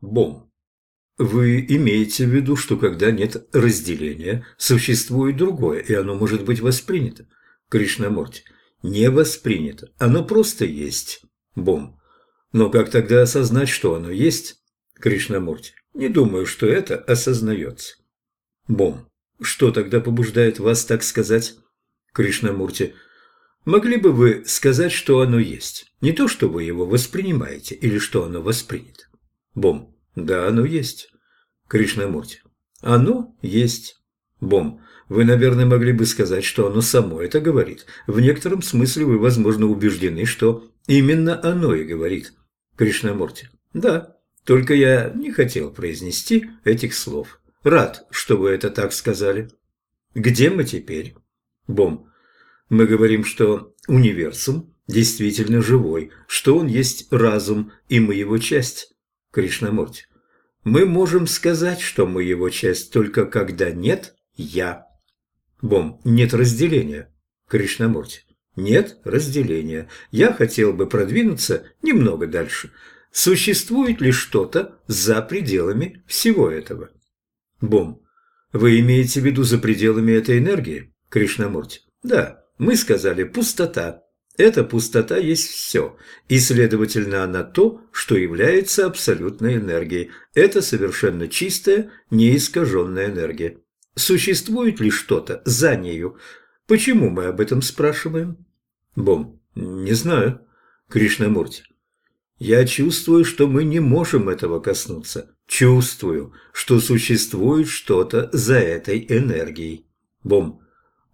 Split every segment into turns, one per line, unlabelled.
Бом. Вы имеете в виду, что когда нет разделения, существует другое, и оно может быть воспринято? Кришнамурти. Не воспринято. Оно просто есть. Бом. Но как тогда осознать, что оно есть? Кришнамурти. Не думаю, что это осознается. Бом. Что тогда побуждает вас так сказать? Кришнамурти. Могли бы вы сказать, что оно есть? Не то, что вы его воспринимаете или что оно воспринято. Бом. Да, оно есть. Кришнамурти. Оно есть. Бом. Вы, наверное, могли бы сказать, что оно само это говорит. В некотором смысле вы, возможно, убеждены, что именно оно и говорит. Кришнамурти. Да, только я не хотел произнести этих слов. Рад, что вы это так сказали. Где мы теперь? Бом. Мы говорим, что универсум действительно живой, что он есть разум, и мы его часть. Кришнамурти. Мы можем сказать, что мы его часть, только когда нет «я». Бом, нет разделения. Кришнамурти. Нет разделения. Я хотел бы продвинуться немного дальше. Существует ли что-то за пределами всего этого? Бом. Вы имеете в виду за пределами этой энергии? Кришнамурти. Да, мы сказали пустота. Эта пустота есть все, и, следовательно, она то, что является абсолютной энергией. Это совершенно чистая, неискаженная энергия. Существует ли что-то за нею? Почему мы об этом спрашиваем? Бом. Не знаю. Кришнамурти. Я чувствую, что мы не можем этого коснуться. Чувствую, что существует что-то за этой энергией. Бом.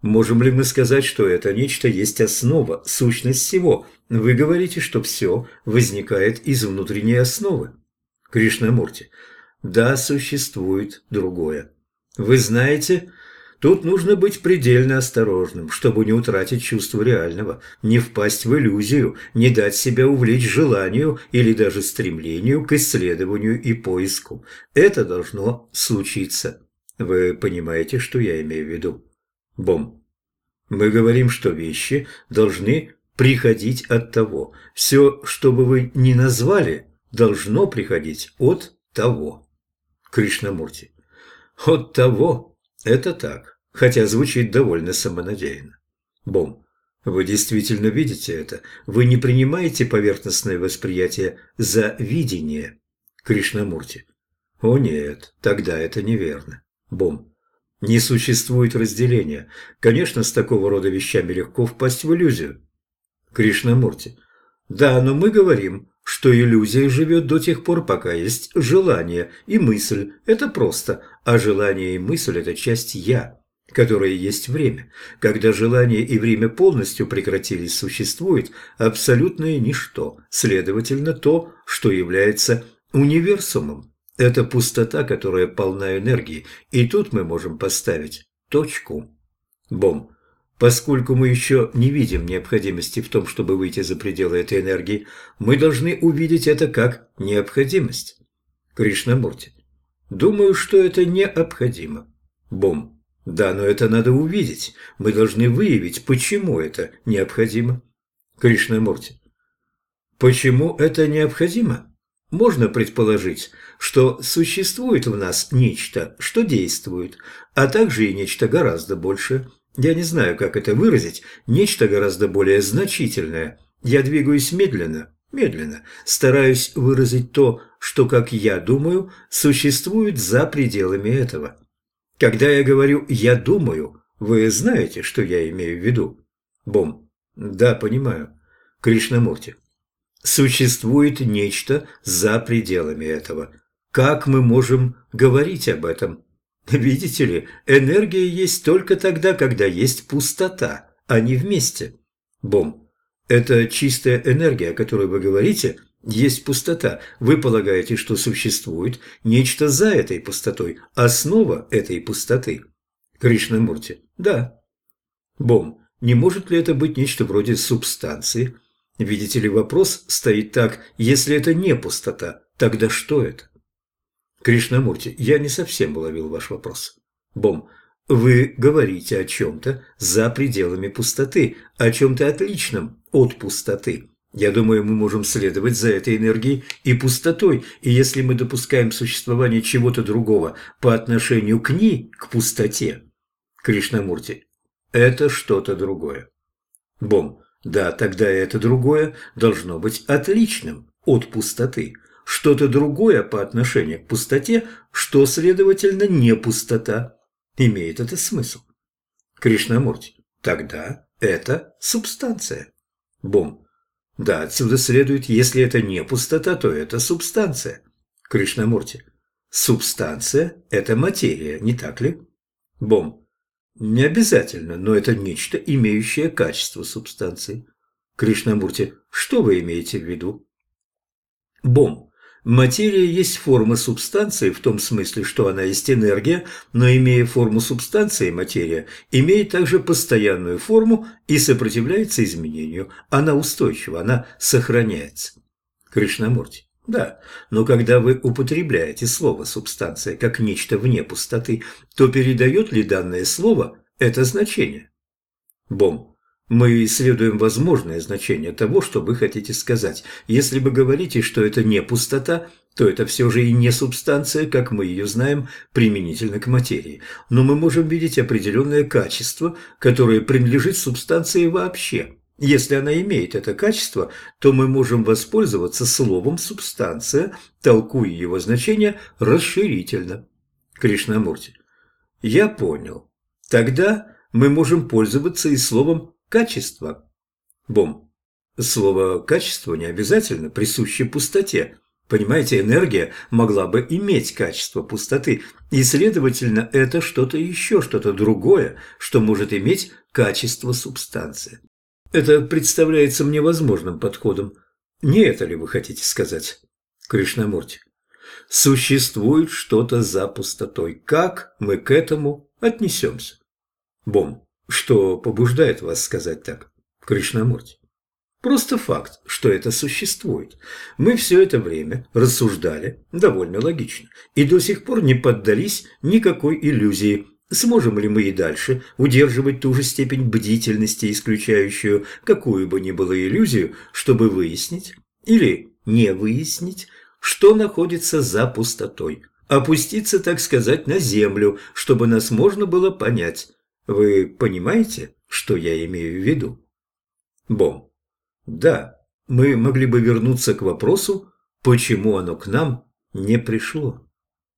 Можем ли мы сказать, что это нечто есть основа, сущность всего? Вы говорите, что все возникает из внутренней основы. Кришнамурти. Да, существует другое. Вы знаете, тут нужно быть предельно осторожным, чтобы не утратить чувство реального, не впасть в иллюзию, не дать себя увлечь желанию или даже стремлению к исследованию и поиску. Это должно случиться. Вы понимаете, что я имею в виду? Бом. Мы говорим, что вещи должны приходить от того. Все, что бы вы ни назвали, должно приходить от того. Кришнамурти. От того. Это так, хотя звучит довольно самонадеянно. Бом. Вы действительно видите это? Вы не принимаете поверхностное восприятие за видение? Кришнамурти. О нет, тогда это неверно. Бом. Не существует разделения. Конечно, с такого рода вещами легко впасть в иллюзию. Кришнамурти. Да, но мы говорим, что иллюзия живет до тех пор, пока есть желание и мысль. Это просто. А желание и мысль – это часть «я», которая есть время. Когда желание и время полностью прекратились, существует абсолютное ничто. Следовательно, то, что является универсумом. Это пустота, которая полна энергии, и тут мы можем поставить точку. Бом. Поскольку мы еще не видим необходимости в том, чтобы выйти за пределы этой энергии, мы должны увидеть это как необходимость. Кришнамурти. Думаю, что это необходимо. Бом. Да, но это надо увидеть. Мы должны выявить, почему это необходимо. Кришнамурти. Почему это необходимо? Можно предположить, что существует в нас нечто, что действует, а также и нечто гораздо большее. Я не знаю, как это выразить, нечто гораздо более значительное. Я двигаюсь медленно, медленно, стараюсь выразить то, что, как я думаю, существует за пределами этого. Когда я говорю «я думаю», вы знаете, что я имею в виду? Бом. Да, понимаю. Кришнамурти. Существует нечто за пределами этого. Как мы можем говорить об этом? Видите ли, энергия есть только тогда, когда есть пустота, а не вместе. Бом. Это чистая энергия, о которой вы говорите, есть пустота. Вы полагаете, что существует нечто за этой пустотой, основа этой пустоты. Кришнамурти. Да. Бом. Не может ли это быть нечто вроде субстанции, Видите ли, вопрос стоит так, если это не пустота, тогда что это? Кришнамурти, я не совсем уловил ваш вопрос. Бом, вы говорите о чем-то за пределами пустоты, о чем-то отличном от пустоты. Я думаю, мы можем следовать за этой энергией и пустотой, и если мы допускаем существование чего-то другого по отношению к ней, к пустоте, Кришнамурти, это что-то другое. Бом, да, тогда это другое должно быть отличным от пустоты. Что-то другое по отношению к пустоте, что, следовательно, не пустота. Имеет это смысл. Кришнамурти, тогда это субстанция. Бом, да, отсюда следует, если это не пустота, то это субстанция. Кришнамурти. Субстанция – это материя, не так ли? Бом. Не обязательно, но это нечто, имеющее качество субстанции. Кришнамурти. Что вы имеете в виду? Бом. Материя есть форма субстанции в том смысле, что она есть энергия, но имея форму субстанции, материя имеет также постоянную форму и сопротивляется изменению. Она устойчива, она сохраняется. Кришнамурти. Да, но когда вы употребляете слово «субстанция» как нечто вне пустоты, то передает ли данное слово это значение? Бом. Мы исследуем возможное значение того, что вы хотите сказать. Если вы говорите, что это не пустота, то это все же и не субстанция, как мы ее знаем, применительно к материи. Но мы можем видеть определенное качество, которое принадлежит субстанции вообще. Если она имеет это качество, то мы можем воспользоваться словом «субстанция», толкуя его значение расширительно. Кришнамурти. Я понял. Тогда мы можем пользоваться и словом Качество. Бом. Слово «качество» не обязательно присуще пустоте. Понимаете, энергия могла бы иметь качество пустоты, и, следовательно, это что-то еще, что-то другое, что может иметь качество субстанции. Это представляется мне возможным подходом. Не это ли вы хотите сказать, Кришнамурти? Существует что-то за пустотой. Как мы к этому отнесемся? Бом. Что побуждает вас сказать так, Кришнамурти? Просто факт, что это существует. Мы все это время рассуждали довольно логично и до сих пор не поддались никакой иллюзии. Сможем ли мы и дальше удерживать ту же степень бдительности, исключающую какую бы ни было иллюзию, чтобы выяснить или не выяснить, что находится за пустотой, опуститься, так сказать, на землю, чтобы нас можно было понять, вы понимаете, что я имею в виду? Бом. Да, мы могли бы вернуться к вопросу, почему оно к нам не пришло.